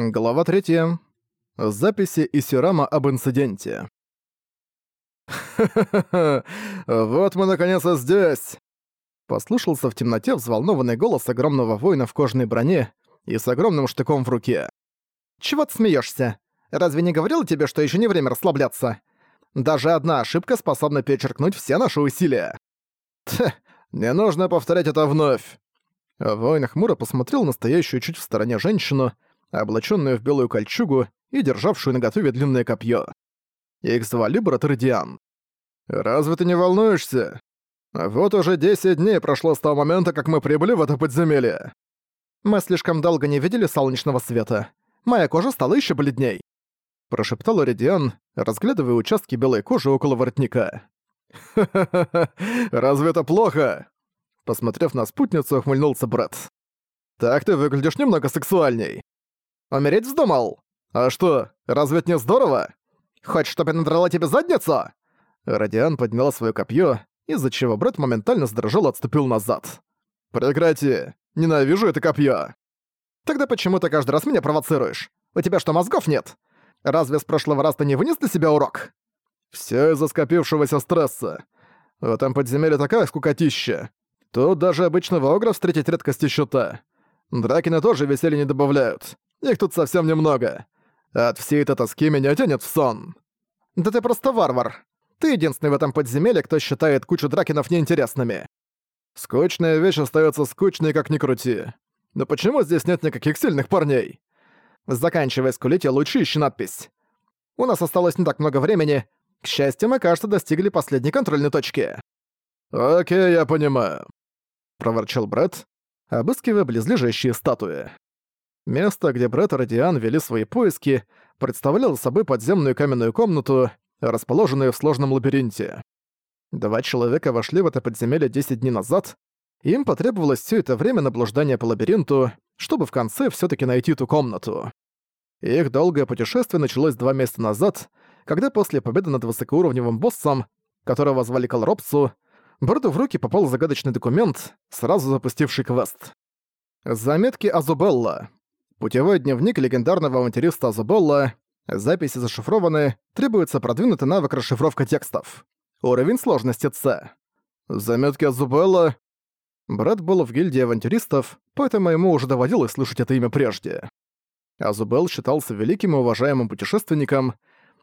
Глава 3. Записи Исирама об инциденте. «Ха-ха-ха! Вот мы наконец-то здесь!» Послышался в темноте взволнованный голос огромного воина в кожаной броне и с огромным штыком в руке. «Чего ты смеешься? Разве не говорил тебе, что еще не время расслабляться? Даже одна ошибка способна перечеркнуть все наши усилия!» «Тх, не нужно повторять это вновь!» Воин хмуро посмотрел на стоящую чуть в стороне женщину, облаченную в белую кольчугу и державшую на готове длинное копье. Их звали брат Радиан. «Разве ты не волнуешься? Вот уже 10 дней прошло с того момента, как мы прибыли в это подземелье». «Мы слишком долго не видели солнечного света. Моя кожа стала еще бледней», — прошептал Радиан, разглядывая участки белой кожи около воротника. «Ха-ха-ха, разве это плохо?» Посмотрев на спутницу, ухмыльнулся брат. «Так ты выглядишь немного сексуальней». Умереть вздумал? А что, разве это не здорово? Хочешь, чтобы я надрала тебе задницу?» Радиан поднял свое копье, из-за чего брат моментально задрожал и отступил назад. «Прекрати! Ненавижу это копье!» «Тогда почему ты каждый раз меня провоцируешь? У тебя что, мозгов нет? Разве с прошлого раза ты не вынес для себя урок?» «Всё из-за скопившегося стресса. В этом подземелье такая скукотища. Тут даже обычного огра встретить редкость и счета. Дракины тоже веселья не добавляют. Их тут совсем немного. От всей этой тоски меня тянет в сон. Да ты просто варвар. Ты единственный в этом подземелье, кто считает кучу дракенов неинтересными. Скучная вещь остается скучной, как ни крути. Но почему здесь нет никаких сильных парней? Заканчивая скулить, я лучше ищи надпись. У нас осталось не так много времени. К счастью, мы, кажется, достигли последней контрольной точки. «Окей, я понимаю», — проворчал Брэд, обыскивая близлежащие статуи. Место, где Брэд и Радиан вели свои поиски, представляло собой подземную каменную комнату, расположенную в сложном лабиринте. Два человека вошли в это подземелье 10 дней назад, и им потребовалось все это время на блуждание по лабиринту, чтобы в конце все таки найти ту комнату. Их долгое путешествие началось два месяца назад, когда после победы над высокоуровневым боссом, которого звали Колропсу, Брэду в руки попал загадочный документ, сразу запустивший квест. Заметки Азубелла. Путевой дневник легендарного авантюриста Азубелла. Записи зашифрованы, требуется продвинутый навык расшифровка текстов. Уровень сложности С. Заметки Азубелла. Брат был в гильдии авантюристов, поэтому ему уже доводилось слышать это имя прежде. Азубел считался великим и уважаемым путешественником.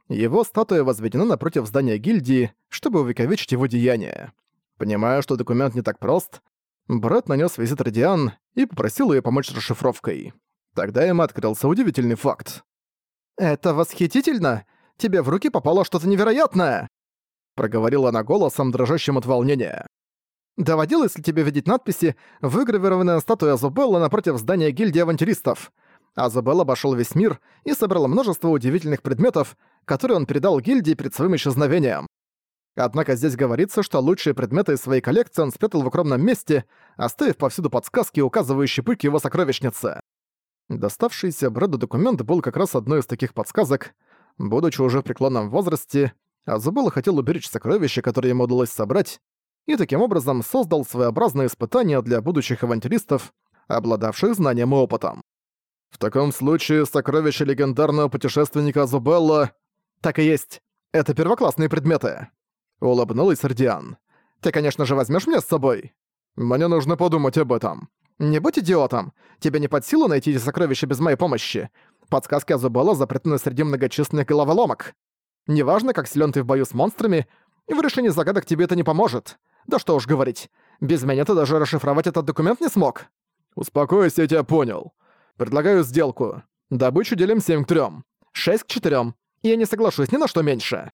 Его статуя возведена напротив здания гильдии, чтобы увековечить его деяния. Понимая, что документ не так прост, брат нанес визит Радиан и попросил ее помочь с расшифровкой. Тогда им открылся удивительный факт. «Это восхитительно! Тебе в руки попало что-то невероятное!» Проговорила она голосом, дрожащим от волнения. «Доводилось ли тебе видеть надписи, выгравированная статуя Азубелла напротив здания гильдии авантюристов?» Азубелл обошел весь мир и собрал множество удивительных предметов, которые он передал гильдии перед своим исчезновением. Однако здесь говорится, что лучшие предметы из своей коллекции он спрятал в укромном месте, оставив повсюду подсказки, указывающие путь к его сокровищнице. Доставшийся Брэду документ был как раз одной из таких подсказок. Будучи уже в преклонном возрасте, Азубелла хотел уберечь сокровища, которые ему удалось собрать, и таким образом создал своеобразное испытание для будущих авантюристов, обладавших знанием и опытом. В таком случае сокровища легендарного путешественника Азубелла... Так и есть. Это первоклассные предметы. Улыбнулась Сардиан. Ты, конечно же, возьмешь меня с собой? Мне нужно подумать об этом. «Не будь идиотом! Тебе не под силу найти эти сокровища без моей помощи. Подсказки Азубала запретны среди многочисленных головоломок. Неважно, как силен ты в бою с монстрами, в решении загадок тебе это не поможет. Да что уж говорить, без меня ты даже расшифровать этот документ не смог». «Успокойся, я тебя понял. Предлагаю сделку. Добычу делим 7 к 3. 6 к 4. Я не соглашусь ни на что меньше.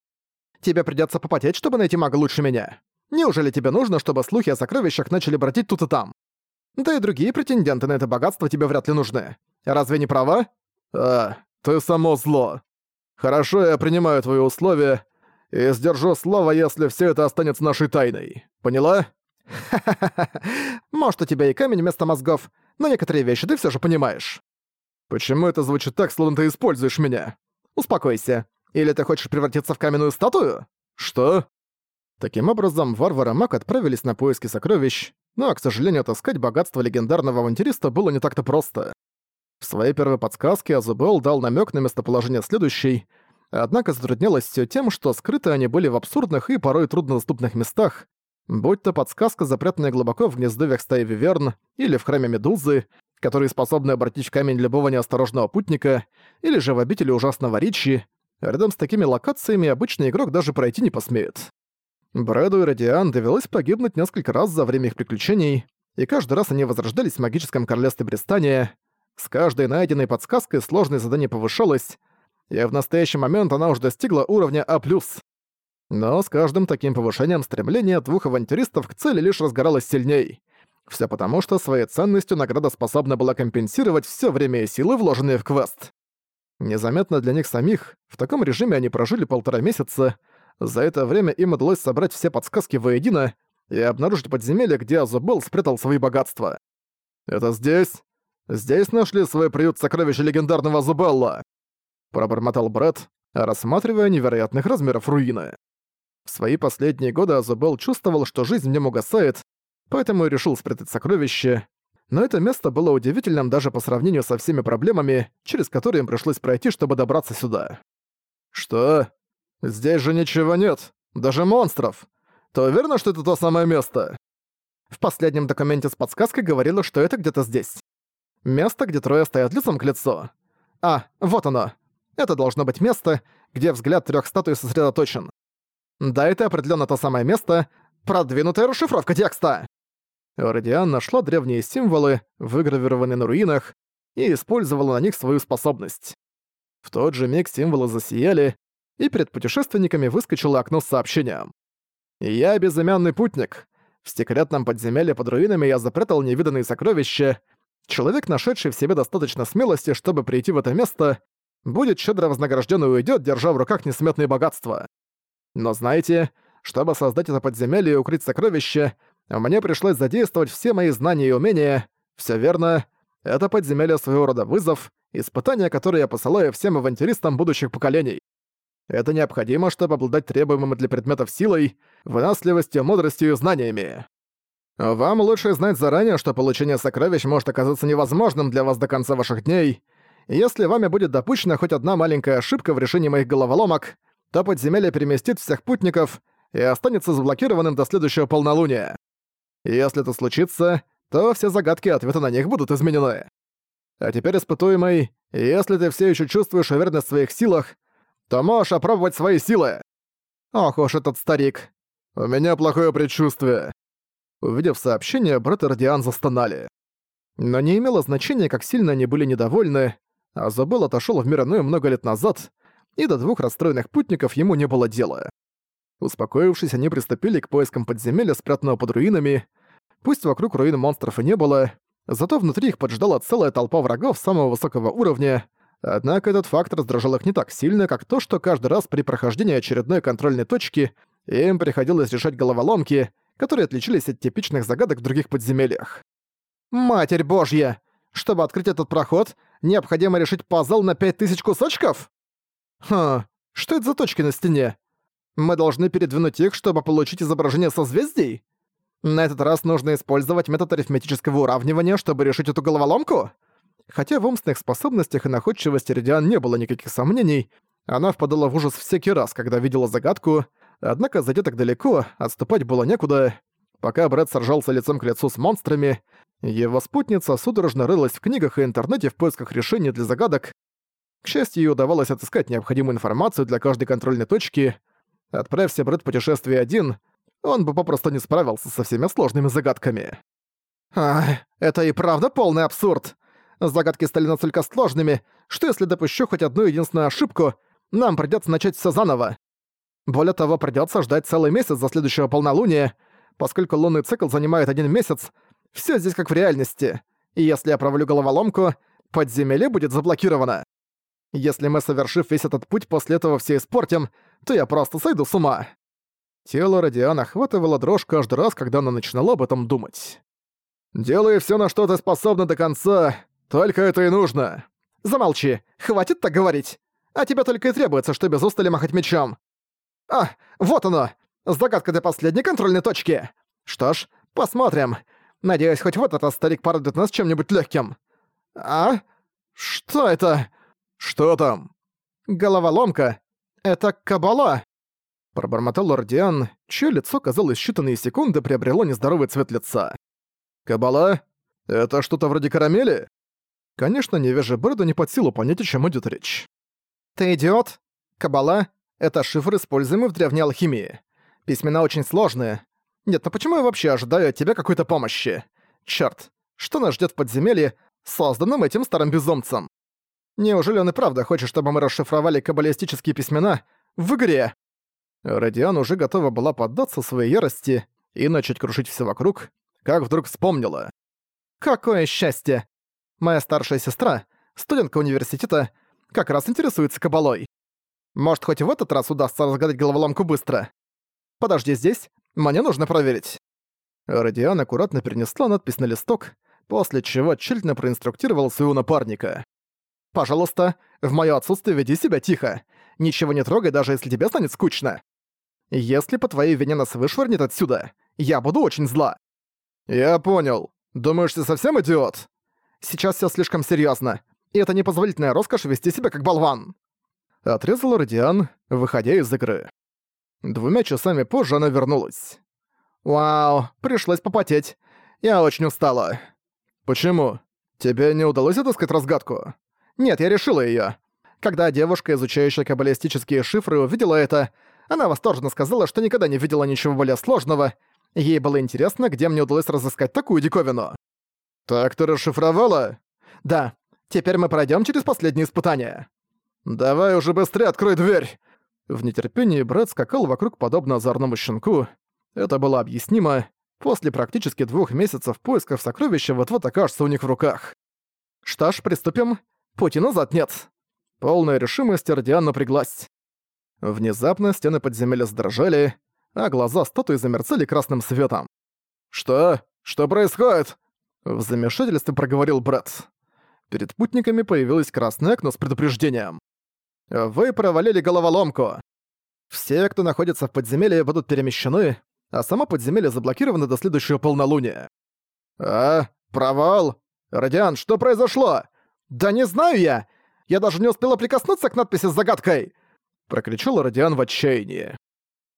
Тебе придется попотеть, чтобы найти мага лучше меня. Неужели тебе нужно, чтобы слухи о сокровищах начали бродить тут и там? Да и другие претенденты на это богатство тебе вряд ли нужны. Разве не права? А, ты само зло. Хорошо, я принимаю твои условия и сдержу слово, если все это останется нашей тайной. Поняла? Ха-ха-ха. Может, у тебя и камень вместо мозгов, но некоторые вещи ты все же понимаешь. Почему это звучит так, словно ты используешь меня? Успокойся. Или ты хочешь превратиться в каменную статую? Что? Таким образом, варвар и маг отправились на поиски сокровищ, но, к сожалению, отыскать богатство легендарного авантюриста было не так-то просто. В своей первой подсказке Азубел дал намек на местоположение следующей, однако затруднялось все тем, что скрыты они были в абсурдных и порой труднодоступных местах, будь то подсказка, запрятанная глубоко в гнездовьях стаи Виверн или в храме Медузы, которые способны обратить в камень любого неосторожного путника, или же в обители ужасного Ричи, рядом с такими локациями обычный игрок даже пройти не посмеет. Брэду и Радиан довелось погибнуть несколько раз за время их приключений, и каждый раз они возрождались в магическом королевстве Брестания. С каждой найденной подсказкой сложность задания повышалась, и в настоящий момент она уже достигла уровня А+. Но с каждым таким повышением стремление двух авантюристов к цели лишь разгоралось сильней. Все потому, что своей ценностью награда способна была компенсировать все время и силы, вложенные в квест. Незаметно для них самих, в таком режиме они прожили полтора месяца. За это время им удалось собрать все подсказки воедино и обнаружить подземелье, где Азубел спрятал свои богатства. «Это здесь? Здесь нашли свой приют сокровища легендарного Азубелла!» Пробормотал Брэд, рассматривая невероятных размеров руины. В свои последние годы Азубел чувствовал, что жизнь в нем угасает, поэтому и решил спрятать сокровище. Но это место было удивительным даже по сравнению со всеми проблемами, через которые им пришлось пройти, чтобы добраться сюда. «Что? Здесь же ничего нет, даже монстров. Ты уверена, что это то самое место?» В последнем документе с подсказкой говорилось, что это где-то здесь. Место, где трое стоят лицом к лицу. А, вот оно. Это должно быть место, где взгляд трех статуй сосредоточен. Да, это определенно то самое место. Продвинутая расшифровка текста. Родиан нашла древние символы, выгравированные на руинах, и использовала на них свою способность. В тот же миг символы засияли, и перед путешественниками выскочило окно с сообщением. «Я безымянный путник. В секретном подземелье под руинами я запрятал невиданные сокровища. Человек, нашедший в себе достаточно смелости, чтобы прийти в это место, будет щедро вознагражден и уйдет, держа в руках несметные богатства. Но знаете, чтобы создать это подземелье и укрыть сокровища, мне пришлось задействовать все мои знания и умения. Все верно. Это подземелье своего рода вызов, испытание, которое я посылаю всем авантюристам будущих поколений. Это необходимо, чтобы обладать требуемым для предметов силой, выносливостью, мудростью и знаниями. Вам лучше знать заранее, что получение сокровищ может оказаться невозможным для вас до конца ваших дней. Если вами будет допущена хоть одна маленькая ошибка в решении моих головоломок, то подземелье переместит всех путников и останется заблокированным до следующего полнолуния. Если это случится, то все загадки и ответы на них будут изменены. А теперь, испытуемый, если ты все еще чувствуешь уверенность в своих силах, то можешь опробовать свои силы. Ох уж этот старик. У меня плохое предчувствие. Увидев сообщение, брат и Радиан застонали. Но не имело значения, как сильно они были недовольны, а Забел отошел в мир иной много лет назад, и до двух расстроенных путников ему не было дела. Успокоившись, они приступили к поискам подземелья, спрятанного под руинами. Пусть вокруг руин монстров и не было, зато внутри их поджидала целая толпа врагов самого высокого уровня, однако этот факт раздражал их не так сильно, как то, что каждый раз при прохождении очередной контрольной точки им приходилось решать головоломки, которые отличились от типичных загадок в других подземельях. «Матерь Божья! Чтобы открыть этот проход, необходимо решить пазл на 5000 кусочков?» «Хм, что это за точки на стене? Мы должны передвинуть их, чтобы получить изображение созвездий? На этот раз нужно использовать метод арифметического уравнивания, чтобы решить эту головоломку? Хотя в умственных способностях и находчивости Редиан не было никаких сомнений, она впадала в ужас всякий раз, когда видела загадку, однако зайдя так далеко, отступать было некуда. Пока Брэд сражался лицом к лицу с монстрами, его спутница судорожно рылась в книгах и интернете в поисках решений для загадок. К счастью, ей удавалось отыскать необходимую информацию для каждой контрольной точки — Отправься Брэд путешествие один, он бы попросту не справился со всеми сложными загадками. Ах, это и правда полный абсурд. Загадки стали настолько сложными, что если допущу хоть одну единственную ошибку, нам придётся начать всё заново. Более того, придётся ждать целый месяц за следующего полнолуния, поскольку лунный цикл занимает один месяц, всё здесь как в реальности. И если я провалю головоломку, подземелье будет заблокировано. Если мы, совершив весь этот путь, после этого все испортим, то я просто сойду с ума». Тело Радиана охватывало дрожь каждый раз, когда она начинала об этом думать. «Делай все, на что ты способна до конца, только это и нужно». «Замолчи, хватит так говорить. А тебе только и требуется, что без устали махать мечом». «А, вот оно! Загадка для последней контрольной точки. Что ж, посмотрим. Надеюсь, хоть вот этот старик порадует нас чем-нибудь легким. А? «Что это?» «Что там?» «Головоломка. Это кабала!» Пробормотал Ордиан, чье лицо, казалось, считанные секунды приобрело нездоровый цвет лица. «Кабала? Это что-то вроде карамели?» Конечно, невеже Брэду не под силу понять, о чем идет речь. «Ты идиот? Кабала — это шифр, используемый в древней алхимии. Письмена очень сложные. Нет, ну почему я вообще ожидаю от тебя какой-то помощи? Чёрт, что нас ждет в подземелье, созданном этим старым безумцем? Неужели он и правда хочет, чтобы мы расшифровали каббалистические письмена в игре?» Радиан уже готова была поддаться своей ярости и начать крушить все вокруг, как вдруг вспомнила. «Какое счастье! Моя старшая сестра, студентка университета, как раз интересуется кабалой. Может, хоть в этот раз удастся разгадать головоломку быстро? Подожди здесь, мне нужно проверить». Радиан аккуратно перенесла надпись на листок, после чего тщательно проинструктировал своего напарника. «Пожалуйста, в моё отсутствие веди себя тихо. Ничего не трогай, даже если тебе станет скучно. Если по твоей вине нас вышвырнет отсюда, я буду очень зла». «Я понял. Думаешь, ты совсем идиот?» «Сейчас всё слишком серьёзно, и это непозволительная роскошь вести себя как болван». Отрезал Радиан, выходя из игры. Двумя часами позже она вернулась. «Вау, пришлось попотеть. Я очень устала». «Почему? Тебе не удалось отыскать разгадку?» «Нет, я решила её. Когда девушка, изучающая каббалистические шифры, увидела это, она восторженно сказала, что никогда не видела ничего более сложного. Ей было интересно, где мне удалось разыскать такую диковину. «Так ты расшифровала?» «Да. Теперь мы пройдем через последнее испытание». «Давай уже быстрее открой дверь!» В нетерпении Брэд скакал вокруг подобно озорному щенку. Это было объяснимо. После практически двух месяцев поисков сокровища вот-вот окажется у них в руках. Что ж, приступим. Пути назад нет. Полная решимость Родиан напряглась. Внезапно стены подземелья задрожали, а глаза статуи замерцали красным светом. «Что? Что происходит?» В замешательстве проговорил Брэд. Перед путниками появилось красное окно с предупреждением. «Вы провалили головоломку. Все, кто находится в подземелье, будут перемещены, а само подземелье заблокировано до следующего полнолуния». «А? Провал? Радиан, что произошло?» «Да не знаю я! Я даже не успела прикоснуться к надписи с загадкой!» прокричал Родиан в отчаянии.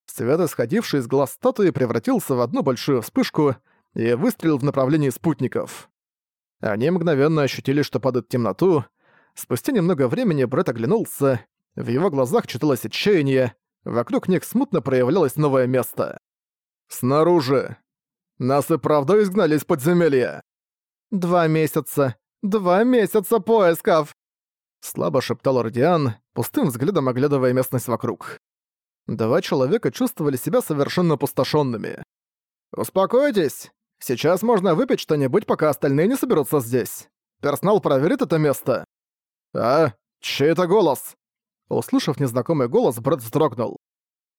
Свет, исходивший из глаз статуи, превратился в одну большую вспышку и выстрелил в направлении спутников. Они мгновенно ощутили, что падают темноту. Спустя немного времени Брэд оглянулся, в его глазах читалось отчаяние, вокруг них смутно проявлялось новое место. «Снаружи! Нас и правда изгнали из подземелья!» «Два месяца! Два месяца поисков!» Слабо шептал Родиан, пустым взглядом оглядывая местность вокруг. Два человека чувствовали себя совершенно опустошенными. «Успокойтесь! Сейчас можно выпить что-нибудь, пока остальные не соберутся здесь. Персонал проверит это место». «А? Чей это голос?» Услышав незнакомый голос, Брэд вздрогнул.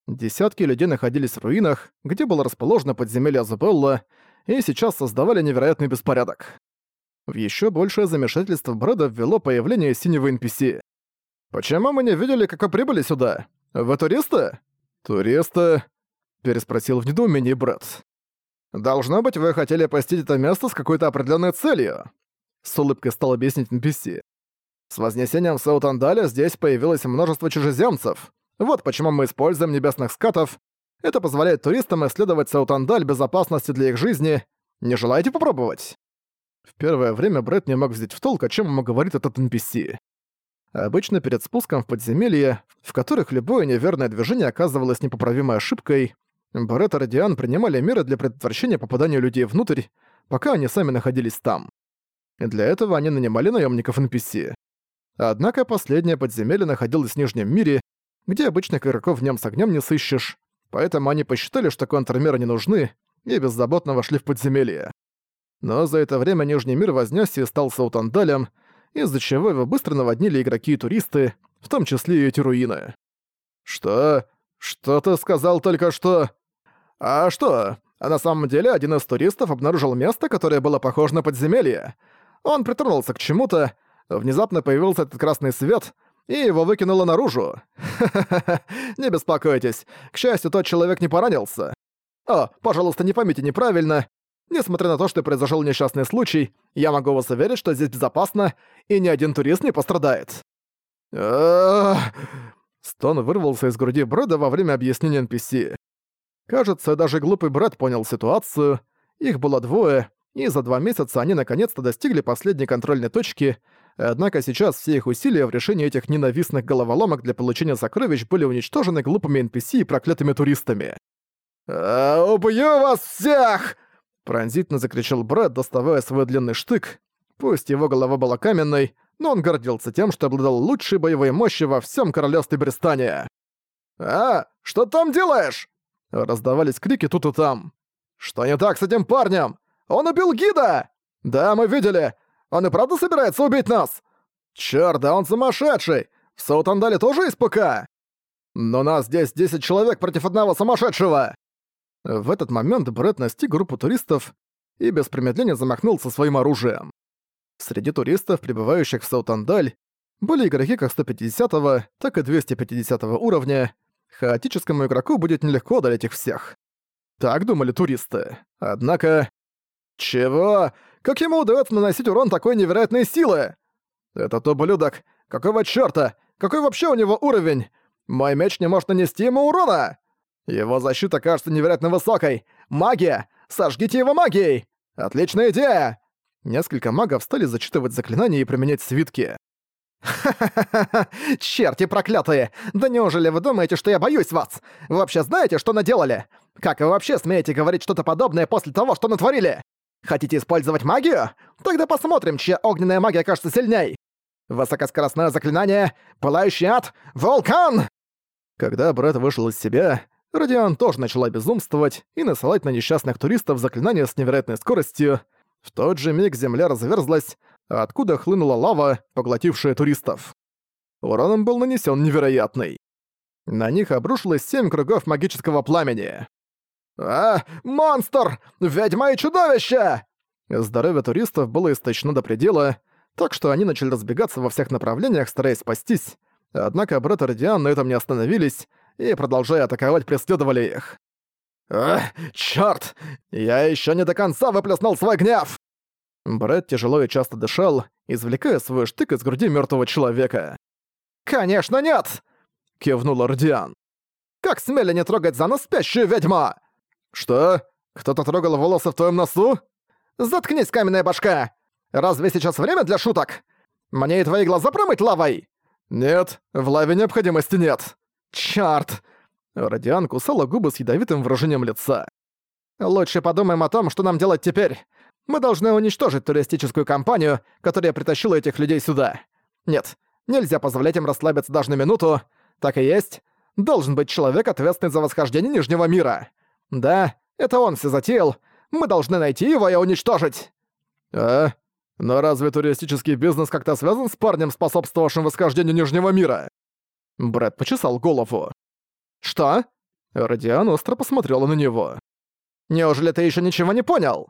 Десятки людей находились в руинах, где было расположено подземелье Азабелла, и сейчас создавали невероятный беспорядок. В ещё большее замешательство Брэда ввело появление синего NPC. «Почему мы не видели, как вы прибыли сюда? Вы туристы?» «Туристы?» — переспросил в недоумении Брэд. «Должно быть, вы хотели посетить это место с какой-то определенной целью», — с улыбкой стал объяснить NPC. «С вознесением Саутандаля здесь появилось множество чужеземцев. Вот почему мы используем небесных скатов. Это позволяет туристам исследовать Саутандаль безопасности для их жизни. Не желаете попробовать?» В первое время Брэд не мог взять в толк, о чем ему говорит этот NPC. Обычно перед спуском в подземелье, в которых любое неверное движение оказывалось непоправимой ошибкой, Брэд и Радиан принимали меры для предотвращения попадания людей внутрь, пока они сами находились там. И для этого они нанимали наемников NPC. Однако последнее подземелье находилось в Нижнем мире, где обычных игроков нем с огнем не сыщешь, поэтому они посчитали, что контрмеры не нужны, и беззаботно вошли в подземелье. Но за это время Нижний мир вознесся и стал Саутандалем, из-за чего его быстро наводнили игроки и туристы, в том числе и эти руины. «Что? Что ты сказал только что?» «А что? А на самом деле один из туристов обнаружил место, которое было похоже на подземелье. Он притронулся к чему-то, внезапно появился этот красный свет, и его выкинуло наружу. Не беспокойтесь, к счастью, тот человек не поранился. О, пожалуйста, не поймите неправильно, Несмотря на то, что произошел несчастный случай, я могу вас уверить, что здесь безопасно, и ни один турист не пострадает». Стон вырвался из груди Брэда во время объяснения NPC. Кажется, даже глупый брат понял ситуацию. Их было двое, и за два месяца они наконец-то достигли последней контрольной точки, однако сейчас все их усилия в решении этих ненавистных головоломок для получения сокровищ были уничтожены глупыми NPC и проклятыми туристами. «А, «Убью вас всех!» Пронзительно закричал Брэд, доставая свой длинный штык. Пусть его голова была каменной, но он гордился тем, что обладал лучшей боевой мощью во всем королевстве Бристания. «А, что там делаешь?» Раздавались крики тут и там. «Что не так с этим парнем? Он убил гида!» «Да, мы видели! Он и правда собирается убить нас?» «Чёрт, да он сумасшедший! В Саутандале тоже есть ПК!» «Но нас здесь 10 человек против одного сумасшедшего!» В этот момент Брэд настиг группу туристов и без промедления замахнулся своим оружием. Среди туристов, прибывающих в Саутандаль, были игроки как 150-го, так и 250-го уровня. Хаотическому игроку будет нелегко одолеть их всех. Так думали туристы. Однако... Чего? Как ему удается наносить урон такой невероятной силы? Этот ублюдок! Какого чёрта? Какой вообще у него уровень? Мой меч не может нанести ему урона! Его защита кажется невероятно высокой! Магия! Сожгите его магией! Отличная идея! Несколько магов стали зачитывать заклинания и применять свитки. «Ха-ха-ха! Черти проклятые! Да неужели вы думаете, что я боюсь вас? Вы вообще знаете, что наделали? Как вы вообще смеете говорить что-то подобное после того, что натворили? Хотите использовать магию? Тогда посмотрим, чья огненная магия кажется сильней. Высокоскоростное заклинание, пылающий ад, вулкан!» Когда Брэд вышел из себя, Радиан тоже начала безумствовать и насылать на несчастных туристов заклинания с невероятной скоростью, в тот же миг земля разверзлась, откуда хлынула лава, поглотившая туристов. Урон им был нанесен невероятный. На них обрушилось семь кругов магического пламени. «А, монстр! Ведьма и чудовище!» Здоровье туристов было истощено до предела, так что они начали разбегаться во всех направлениях, стараясь спастись. Однако брат и Радиан на этом не остановились и, продолжая атаковать, преследовали их. «Ах, чёрт! Я ещё не до конца выплеснул свой гнев!» Брэд тяжело и часто дышал, извлекая свой штык из груди мёртвого человека. «Конечно нет!» — кивнул Ордиан. «Как смели не трогать за нос спящую ведьму?» «Что? Кто-то трогал волосы в твоём носу?» «Заткнись, каменная башка! Разве сейчас время для шуток? Мне и твои глаза промыть лавой?» «Нет, в лаве необходимости нет». «Чёрт!» Радиан кусала губы с ядовитым выражением лица. «Лучше подумаем о том, что нам делать теперь. Мы должны уничтожить туристическую компанию, которая притащила этих людей сюда. Нет, нельзя позволять им расслабиться даже на минуту. Так и есть. Должен быть человек, ответственный за восхождение Нижнего мира. Да, это он все затеял. Мы должны найти его и уничтожить». «А? Но разве туристический бизнес как-то связан с парнем, способствовавшим восхождению Нижнего мира?» Брэд почесал голову. «Что?» Радиан остро посмотрела на него. «Неужели ты еще ничего не понял?»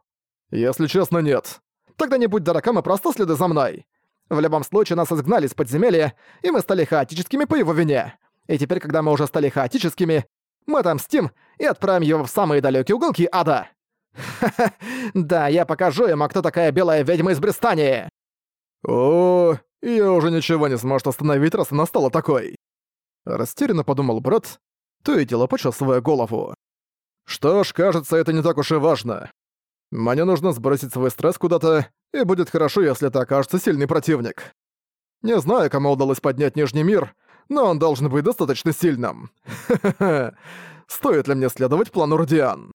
«Если честно, нет. Тогда не будь дураком и просто следуй за мной. В любом случае нас изгнали из подземелья, и мы стали хаотическими по его вине. И теперь, когда мы уже стали хаотическими, мы отомстим и отправим его в самые далекие уголки ада. Ха-ха, да, я покажу ему, кто такая белая ведьма из Бристании. О, я уже ничего не сможет остановить, раз она стала такой. Растерянно подумал брат, то и дело почесывая голову. Что ж, кажется, это не так уж и важно. Мне нужно сбросить свой стресс куда-то, и будет хорошо, если это окажется сильный противник. Не знаю, кому удалось поднять Нижний мир, но он должен быть достаточно сильным. Стоит ли мне следовать плану Родиан?